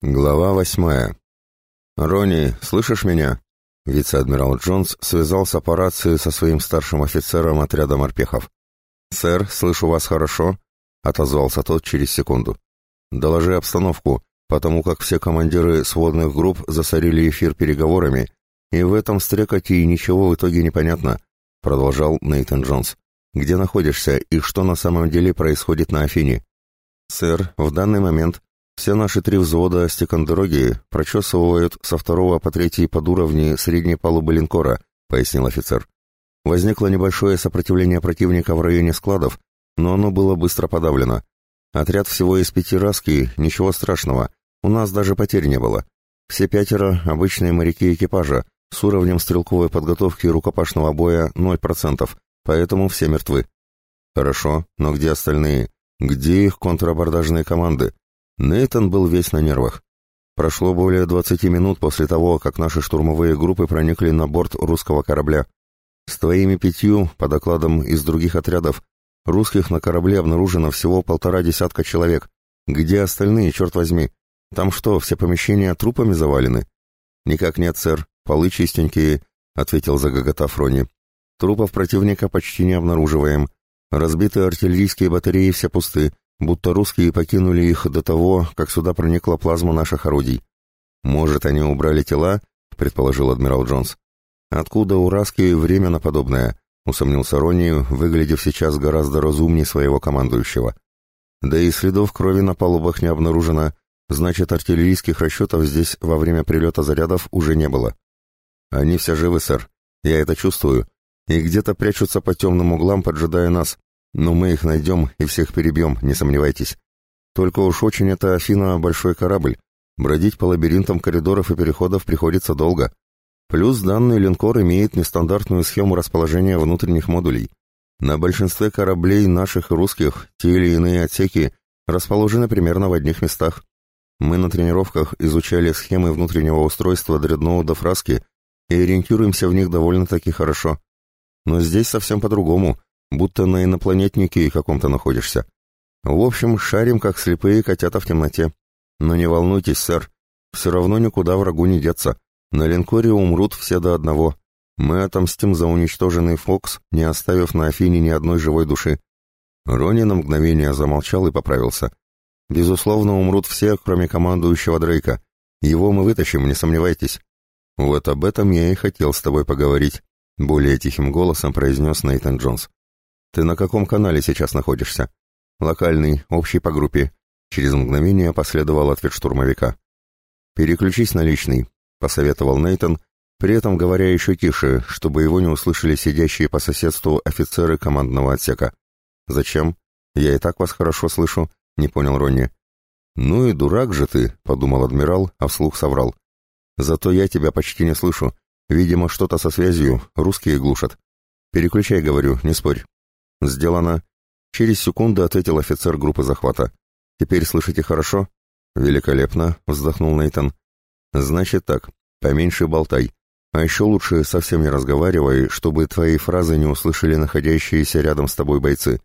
Глава восьмая. «Ронни, слышишь меня?» Вице-адмирал Джонс связался по рации со своим старшим офицером отряда морпехов. «Сэр, слышу вас хорошо», — отозвался тот через секунду. «Доложи обстановку, потому как все командиры сводных групп засорили эфир переговорами, и в этом стрекоте ничего в итоге не понятно», — продолжал Нейтан Джонс. «Где находишься и что на самом деле происходит на Афине?» «Сэр, в данный момент все наши три взвода стекандероги прочесывают со второго по третий под уровни средней палубы линкора, пояснил офицер. Возникло небольшое сопротивление противника в районе складов, но оно было быстро подавлено. Отряд всего из пяти раски, ничего страшного, у нас даже потерь не было. Все пятеро — обычные моряки экипажа, с уровнем стрелковой подготовки и рукопашного боя 0%, поэтому все мертвы. Хорошо, но где остальные? Где их контрабордажные команды? Нейтан был весь на нервах. Прошло более 20 минут после того, как наши штурмовые группы проникли на борт русского корабля. С твоими пятью, по докладам из других отрядов, русских на корабле обнаружено всего полтора десятка человек. Где остальные, черт возьми? Там что, все помещения трупами завалены? Никак нет, сэр, полы чистенькие, — ответил загоготав Рони. Трупов противника почти не обнаруживаем. Разбитые артиллерийские батареи все пусты, будто русские покинули их до того, как сюда проникла плазма наших орудий. Может, они убрали тела, предположил адмирал Джонс. Откуда у Раски время на подобное? усомнился Ронни, выглядев сейчас гораздо разумнее своего командующего. Да и следов крови на палубах не обнаружено, значит, артиллерийских расчетов здесь во время прилета зарядов уже не было. Они все живы, сэр, я это чувствую, и где-то прячутся по темным углам, поджидая нас. Но мы их найдем и всех перебьем, не сомневайтесь. Только уж очень это Афина большой корабль. Бродить по лабиринтам коридоров и переходов приходится долго. Плюс данный линкор имеет нестандартную схему расположения внутренних модулей. На большинстве кораблей наших и русских те или иные отсеки расположены примерно в одних местах. Мы на тренировках изучали схемы внутреннего устройства дредноудов Раски и ориентируемся в них довольно-таки хорошо. Но здесь совсем по-другому, будто на инопланетнике каком-то находишься. В общем, шарим, как слепые котята в темноте. Но не волнуйтесь, сэр, все равно никуда врагу не деться. На линкоре умрут все до одного. Мы отомстим за уничтоженный Фокс, не оставив на Афине ни одной живой души. Рони на мгновение замолчал и поправился. Безусловно, умрут все, кроме командующего Дрейка. Его мы вытащим, не сомневайтесь. Вот об этом я и хотел с тобой поговорить, более тихим голосом произнес Нейтан Джонс. «Ты на каком канале сейчас находишься?» «Локальный, общий по группе». Через мгновение последовал ответ штурмовика. «Переключись на личный», — посоветовал Нейтон, при этом говоря еще тише, чтобы его не услышали сидящие по соседству офицеры командного отсека. «Зачем? Я и так вас хорошо слышу», — не понял Ронни. «Ну и дурак же ты», — подумал адмирал, а вслух соврал. «Зато я тебя почти не слышу. Видимо, что-то со связью, русские глушат. Переключай, говорю, не спорь». «Сделано». Через секунду ответил офицер группы захвата. «Теперь слышите хорошо?» «Великолепно», — вздохнул Нейтан. «Значит так, поменьше болтай. А еще лучше совсем не разговаривай, чтобы твои фразы не услышали находящиеся рядом с тобой бойцы.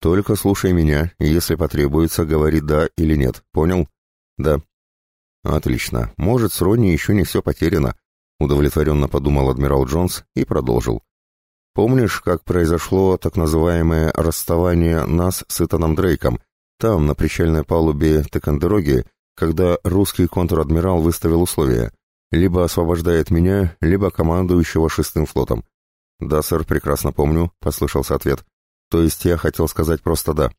Только слушай меня, и если потребуется, говори «да» или «нет». Понял?» «Да». «Отлично. Может, с Ронни еще не все потеряно», — удовлетворенно подумал адмирал Джонс и продолжил. Помнишь, как произошло так называемое расставание нас с Итаном Дрейком, там, на причальной палубе Текандероги, когда русский контр-адмирал выставил условия либо освобождает меня, либо командующего шестым флотом. «Да, сэр, прекрасно помню», — послышался ответ. «То есть я хотел сказать просто «да».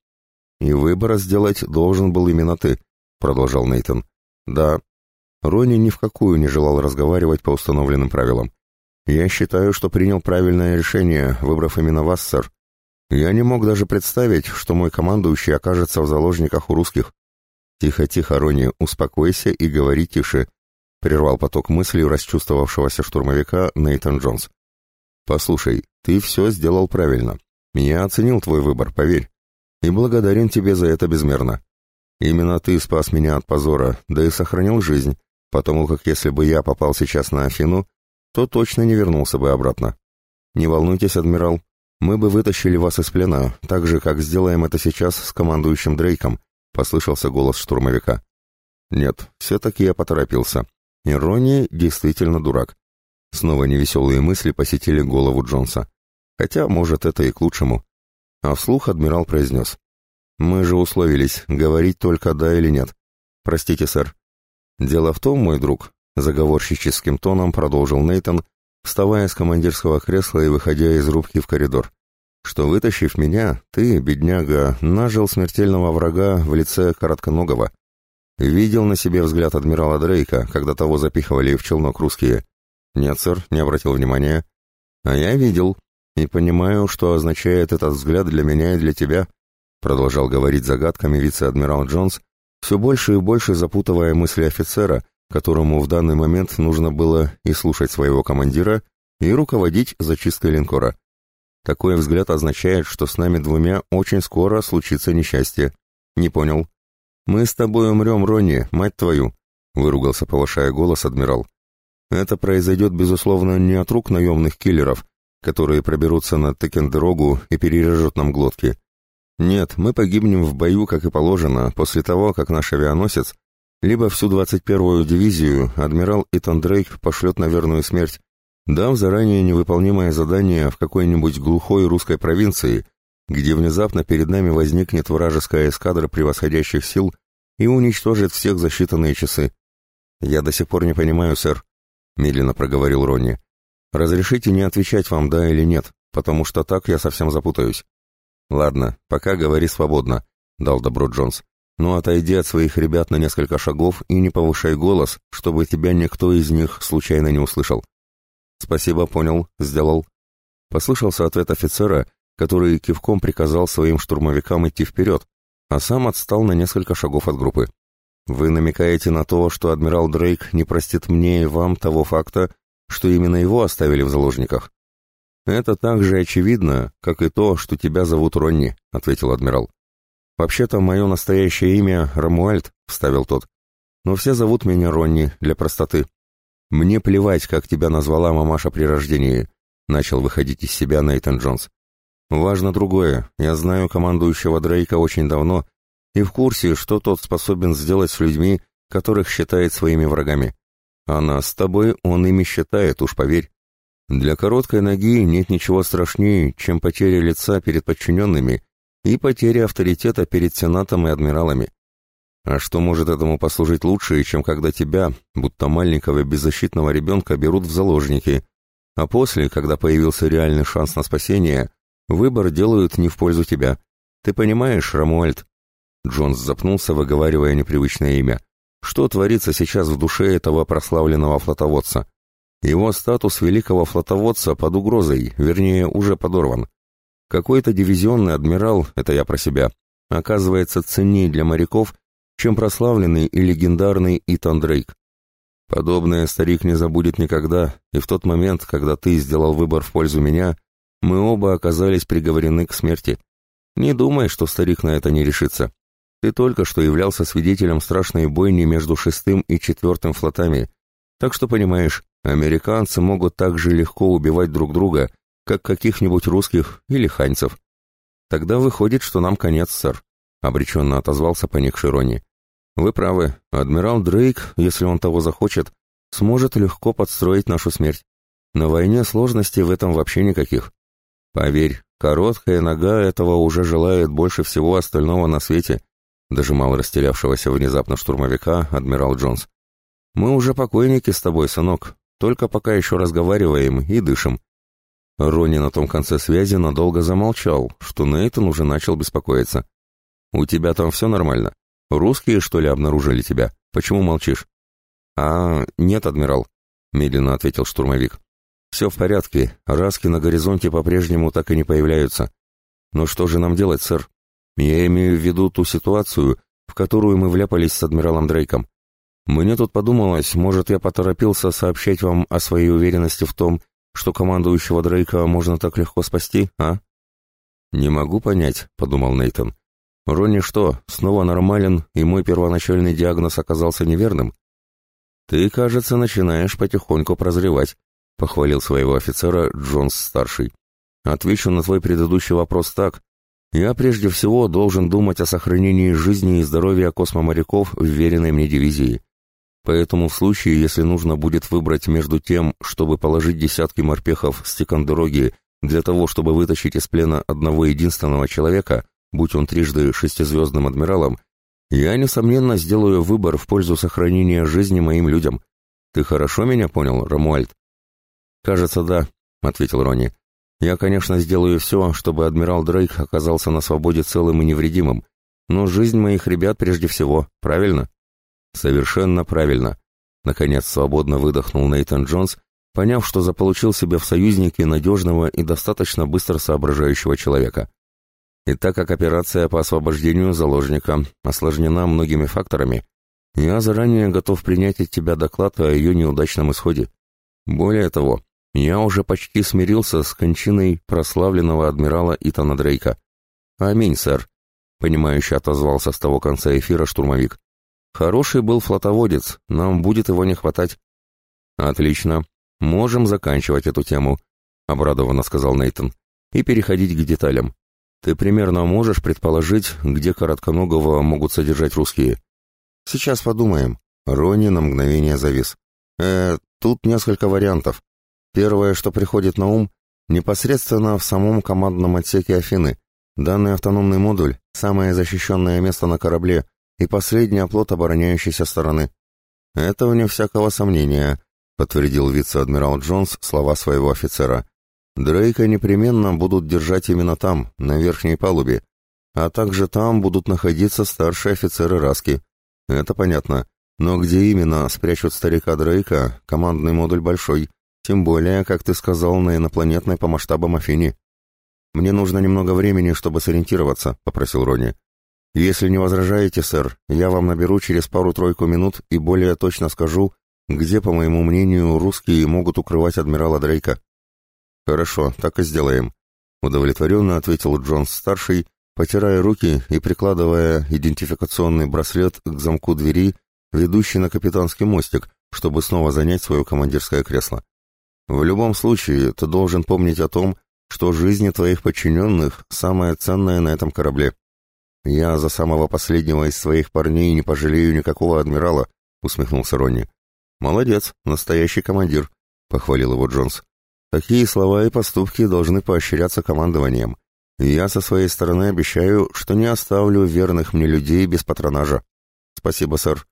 «И выбора сделать должен был именно ты», — продолжал Нейтон. «Да». Рони ни в какую не желал разговаривать по установленным правилам. «Я считаю, что принял правильное решение, выбрав именно вас, сэр. Я не мог даже представить, что мой командующий окажется в заложниках у русских». «Тихо-тихо, Рони, успокойся и говори тише», — прервал поток мыслей расчувствовавшегося штурмовика Нейтан Джонс. «Послушай, ты все сделал правильно. Я оценил твой выбор, поверь. И благодарен тебе за это безмерно. Именно ты спас меня от позора, да и сохранил жизнь, потому как если бы я попал сейчас на Афину, то точно не вернулся бы обратно. Не волнуйтесь, адмирал, мы бы вытащили вас из плена, так же, как сделаем это сейчас с командующим Дрейком, послышался голос штурмовика. Нет, все-таки я поторопился. Ирония действительно дурак. Снова невеселые мысли посетили голову Джонса. Хотя, может, это и к лучшему. А вслух адмирал произнес. «Мы же условились, говорить только да или нет. Простите, сэр». «Дело в том, мой друг», — заговорщическим тоном продолжил Нейтон, вставая с командирского кресла и выходя из рубки в коридор, что, вытащив меня, ты, бедняга, нажил смертельного врага в лице Коротконогого. Видел на себе взгляд адмирала Дрейка, когда того запихивали в челнок русские. Нет, сэр, не обратил внимания. А я видел, и понимаю, что означает этот взгляд для меня и для тебя, продолжал говорить загадками вице-адмирал Джонс, все больше и больше запутывая мысли офицера, которому в данный момент нужно было и слушать своего командира, и руководить зачисткой линкора. Такой взгляд означает, что с нами двумя очень скоро случится несчастье. Не понял. Мы с тобой умрем, Ронни, мать твою, выругался, повышая голос адмирал. Это произойдет, безусловно, не от рук наемных киллеров, которые проберутся на Текендерогу и перережут нам глотки. Нет, мы погибнем в бою, как и положено, после того, как наш авианосец, либо всю 21-ю дивизию адмирал Итан Дрейк пошлет на верную смерть, дав заранее невыполнимое задание в какой-нибудь глухой русской провинции, где внезапно перед нами возникнет вражеская эскадра превосходящих сил и уничтожит всех за считанные часы. «Я до сих пор не понимаю, сэр», — медленно проговорил Ронни. «Разрешите не отвечать вам «да» или «нет», потому что так я совсем запутаюсь». «Ладно, пока говори свободно», — дал добро Джонс. «Но отойди от своих ребят на несколько шагов и не повышай голос, чтобы тебя никто из них случайно не услышал». «Спасибо, понял, сделал». Послышался ответ офицера, который кивком приказал своим штурмовикам идти вперед, а сам отстал на несколько шагов от группы. «Вы намекаете на то, что адмирал Дрейк не простит мне и вам того факта, что именно его оставили в заложниках?» «Это так же очевидно, как и то, что тебя зовут Ронни», — ответил адмирал. «Вообще-то мое настоящее имя Рамуальд», — вставил тот. «Но все зовут меня Ронни для простоты». «Мне плевать, как тебя назвала мамаша при рождении», — начал выходить из себя Нейтан Джонс. «Важно другое. Я знаю командующего Дрейка очень давно и в курсе, что тот способен сделать с людьми, которых считает своими врагами. А нас с тобой он ими считает, уж поверь. Для короткой ноги нет ничего страшнее, чем потеря лица перед подчиненными и потеря авторитета перед сенатом и адмиралами. А что может этому послужить лучше, чем когда тебя, будто маленького беззащитного ребенка, берут в заложники, а после, когда появился реальный шанс на спасение, выбор делают не в пользу тебя. Ты понимаешь, Рамуальд?» Джонс запнулся, выговаривая непривычное имя. «Что творится сейчас в душе этого прославленного флотоводца? Его статус великого флотоводца под угрозой, вернее, уже подорван. Какой-то дивизионный адмирал, это я про себя, оказывается ценнее для моряков, чем прославленный и легендарный Итан Дрейк. Подобное старик не забудет никогда, и в тот момент, когда ты сделал выбор в пользу меня, мы оба оказались приговорены к смерти. Не думай, что старик на это не решится. Ты только что являлся свидетелем страшной бойни между шестым и четвертым флотами, так что понимаешь, американцы могут так же легко убивать друг друга, как каких-нибудь русских или ханьцев. Тогда выходит, что нам конец, сэр, — обреченно отозвался поникший Ронни. Вы правы, адмирал Дрейк, если он того захочет, сможет легко подстроить нашу смерть. На войне сложностей в этом вообще никаких. Поверь, короткая нога этого уже желает больше всего остального на свете, дожимал растерявшегося внезапно штурмовика адмирал Джонс. Мы уже покойники с тобой, сынок, только пока еще разговариваем и дышим. Ронни на том конце связи надолго замолчал, что Нейтан уже начал беспокоиться. «У тебя там все нормально?» «Русские, что ли, обнаружили тебя? Почему молчишь?» «А, нет, адмирал», — медленно ответил штурмовик. «Все в порядке, раски на горизонте по-прежнему так и не появляются. Но что же нам делать, сэр? Я имею в виду ту ситуацию, в которую мы вляпались с адмиралом Дрейком. Мне тут подумалось, может, я поторопился сообщать вам о своей уверенности в том, что командующего Дрейка можно так легко спасти, а?» «Не могу понять», — подумал Нейтон. Ронни что, снова нормален, и мой первоначальный диагноз оказался неверным? Ты, кажется, начинаешь потихоньку прозревать, похвалил своего офицера Джонс-старший. Отвечу на твой предыдущий вопрос так. Я прежде всего должен думать о сохранении жизни и здоровья космоморяков в веренной мне дивизии. Поэтому в случае, если нужно будет выбрать между тем, чтобы положить десятки морпехов с Тикандероги для того, чтобы вытащить из плена одного единственного человека, будь он трижды шестизвездным адмиралом, я, несомненно, сделаю выбор в пользу сохранения жизни моим людям. Ты хорошо меня понял, Рамуальд? Кажется, да, ответил Рони. Я, конечно, сделаю все, чтобы адмирал Дрейк оказался на свободе целым и невредимым, но жизнь моих ребят прежде всего, правильно? Совершенно правильно. Наконец свободно выдохнул Нейтан Джонс, поняв, что заполучил себе в союзнике надежного и достаточно быстро соображающего человека. И так как операция по освобождению заложника осложнена многими факторами, я заранее готов принять от тебя доклад о ее неудачном исходе. Более того, я уже почти смирился с кончиной прославленного адмирала Итана Дрейка. «Аминь, сэр», — понимающе отозвался с того конца эфира штурмовик. «Хороший был флотоводец, нам будет его не хватать». «Отлично, можем заканчивать эту тему», — обрадованно сказал Нейтон, — «и переходить к деталям. Ты примерно можешь предположить, где коротконогого могут содержать русские?» «Сейчас подумаем». Рони на мгновение завис. «Э, тут несколько вариантов. Первое, что приходит на ум, непосредственно в самом командном отсеке Афины. Данный автономный модуль – самое защищенное место на корабле и последний оплот обороняющейся стороны. Это вне всякого сомнения, подтвердил вице-адмирал Джонс слова своего офицера. Дрейка непременно будут держать именно там, на верхней палубе, а также там будут находиться старшие офицеры Раски. Это понятно. Но где именно спрячут старика Дрейка, командный модуль большой – тем более, как ты сказал, на инопланетной по масштабам Афини. Мне нужно немного времени, чтобы сориентироваться, попросил Рони. Если не возражаете, сэр, я вам наберу через пару-тройку минут и более точно скажу, где, по моему мнению, русские могут укрывать адмирала Дрейка. Хорошо, так и сделаем, удовлетворенно ответил Джонс-старший, потирая руки и прикладывая идентификационный браслет к замку двери, ведущей на капитанский мостик, чтобы снова занять свое командирское кресло. В любом случае, ты должен помнить о том, что жизни твоих подчиненных самое ценное на этом корабле. Я за самого последнего из своих парней не пожалею никакого адмирала, усмехнулся Ронни. Молодец, настоящий командир, похвалил его Джонс. Такие слова и поступки должны поощряться командованием. Я со своей стороны обещаю, что не оставлю верных мне людей без патронажа. Спасибо, сэр.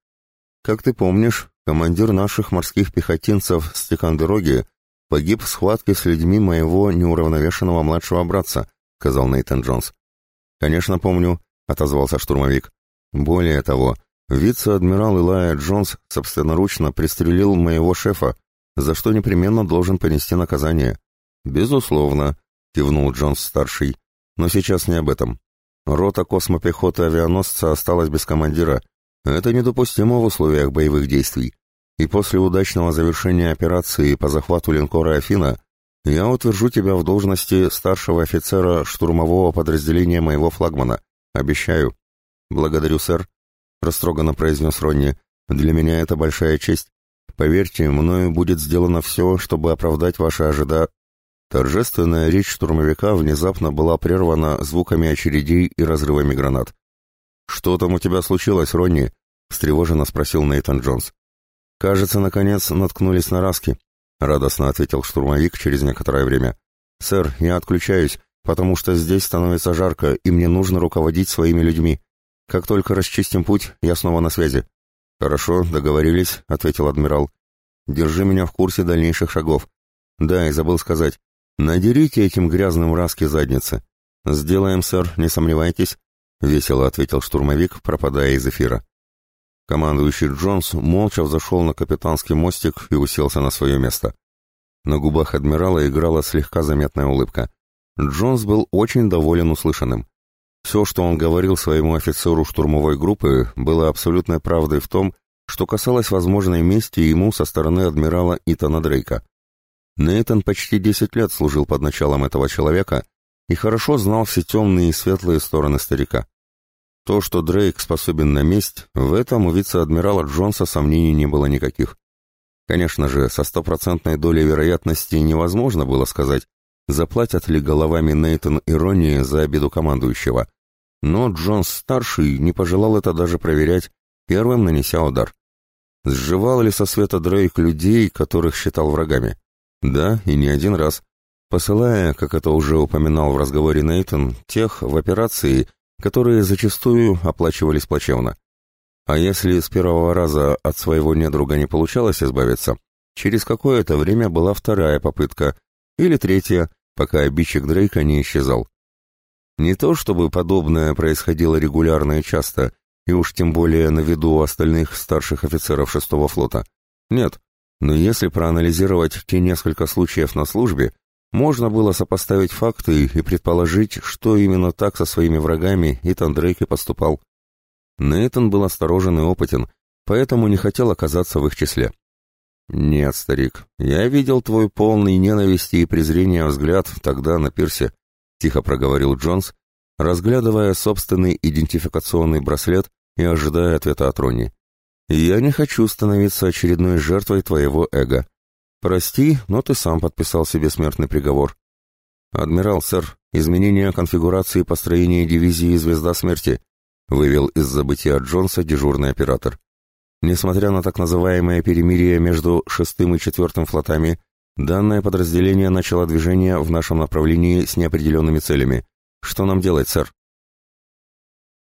Как ты помнишь, командир наших морских пехотинцев с Тикандероги погиб в схватке с людьми моего неуравновешенного младшего братца», — сказал Нейтан Джонс. «Конечно, помню», — отозвался штурмовик. «Более того, вице-адмирал Илая Джонс собственноручно пристрелил моего шефа, за что непременно должен понести наказание». «Безусловно», — кивнул Джонс-старший, — «но сейчас не об этом. Рота космопехоты авианосца осталась без командира. Это недопустимо в условиях боевых действий и после удачного завершения операции по захвату линкора «Афина» я утвержу тебя в должности старшего офицера штурмового подразделения моего флагмана. Обещаю. Благодарю, сэр, — растроганно произнес Ронни. Для меня это большая честь. Поверьте, мною будет сделано все, чтобы оправдать ваши ожида... Торжественная речь штурмовика внезапно была прервана звуками очередей и разрывами гранат. «Что там у тебя случилось, Ронни?» — встревоженно спросил Нейтан Джонс. «Кажется, наконец наткнулись на раски», — радостно ответил штурмовик через некоторое время. «Сэр, я отключаюсь, потому что здесь становится жарко, и мне нужно руководить своими людьми. Как только расчистим путь, я снова на связи». «Хорошо, договорились», — ответил адмирал. «Держи меня в курсе дальнейших шагов. Да, и забыл сказать. Надерите этим грязным раски задницы». «Сделаем, сэр, не сомневайтесь», — весело ответил штурмовик, пропадая из эфира. Командующий Джонс молча взошел на капитанский мостик и уселся на свое место. На губах адмирала играла слегка заметная улыбка. Джонс был очень доволен услышанным. Все, что он говорил своему офицеру штурмовой группы, было абсолютной правдой в том, что касалось возможной мести ему со стороны адмирала Итана Дрейка. Нейтан почти десять лет служил под началом этого человека и хорошо знал все темные и светлые стороны старика. То, что Дрейк способен на месть, в этом у вице-адмирала Джонса сомнений не было никаких. Конечно же, со стопроцентной долей вероятности невозможно было сказать, заплатят ли головами Нейтон и Ронни за обиду командующего. Но Джонс-старший не пожелал это даже проверять, первым нанеся удар. Сживал ли со света Дрейк людей, которых считал врагами? Да, и не один раз. Посылая, как это уже упоминал в разговоре Нейтон, тех в операции, которые зачастую оплачивались плачевно. А если с первого раза от своего недруга не получалось избавиться, через какое-то время была вторая попытка, или третья, пока обидчик Дрейка не исчезал. Не то чтобы подобное происходило регулярно и часто, и уж тем более на виду у остальных старших офицеров шестого флота. Нет, но если проанализировать те несколько случаев на службе, можно было сопоставить факты и предположить, что именно так со своими врагами Итан Дрейк и поступал. Нейтан был осторожен и опытен, поэтому не хотел оказаться в их числе. «Нет, старик, я видел твой полный ненависти и презрения взгляд тогда на пирсе», — тихо проговорил Джонс, разглядывая собственный идентификационный браслет и ожидая ответа от Ронни. «Я не хочу становиться очередной жертвой твоего эго. «Прости, но ты сам подписал себе смертный приговор». «Адмирал, сэр, изменение конфигурации построения дивизии «Звезда смерти», вывел из забытия Джонса дежурный оператор. Несмотря на так называемое перемирие между шестым и четвертым флотами, данное подразделение начало движение в нашем направлении с неопределенными целями. Что нам делать, сэр?